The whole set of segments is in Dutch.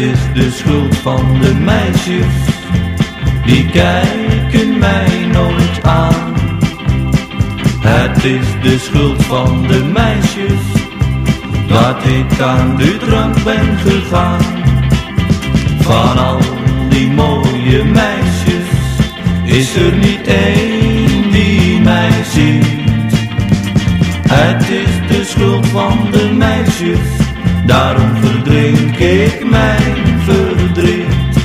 is de schuld van de meisjes, die kijken mij nooit aan. Het is de schuld van de meisjes, dat ik aan de drank ben gegaan. Van al die mooie meisjes, is er niet één die mij ziet. Het is de schuld van de daarom verdrink ik mijn verdriet.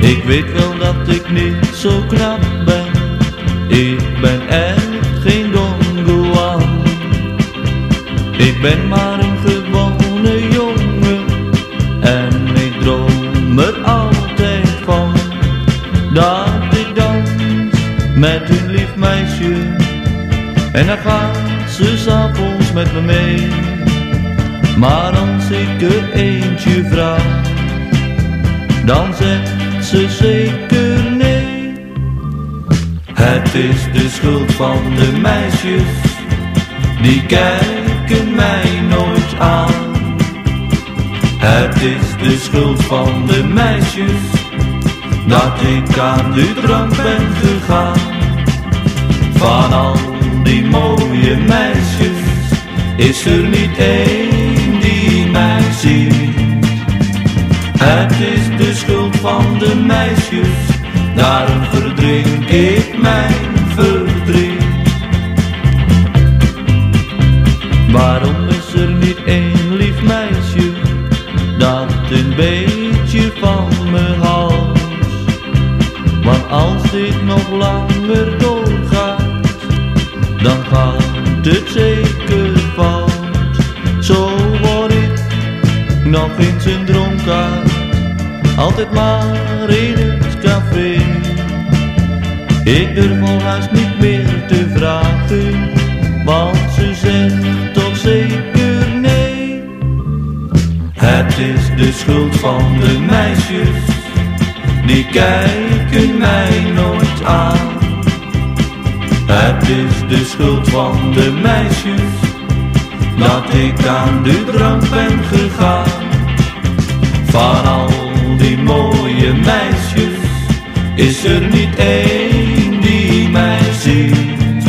Ik weet wel dat ik niet zo knap ben, ik ben echt geen Don. Ik ben maar een gewone jongen en ik droom er altijd van dat ik dans met een lief meisje en dan gaat ze s'avonds met me mee. Maar als ik er eentje vraag, dan zegt ze zeker nee. Het is de schuld van de meisjes, die kijken mij nooit aan. Het is de schuld van de meisjes, dat ik aan de drank ben gegaan. Van al is er niet één die mij ziet. Het is de schuld van de meisjes, daarom verdrink ik mijn verdriet. Waarom is er niet één lief meisje, dat een beetje van me houdt? Want als dit nog langer doorgaat, dan gaat het zeker nog een dronkaard, altijd maar in het café. Ik durf al haast niet meer te vragen, want ze zegt toch zeker nee. Het is de schuld van de meisjes, die kijken mij nooit aan. Het is de schuld van de meisjes, dat ik aan de drank ben gegaan. Van al die mooie meisjes, is er niet één die mij ziet.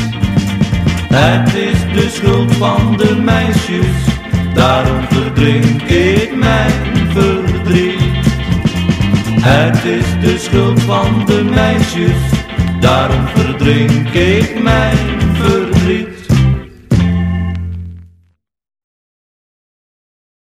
Het is de schuld van de meisjes, daarom verdrink ik mijn verdriet. Het is de schuld van de meisjes, daarom verdrink ik mijn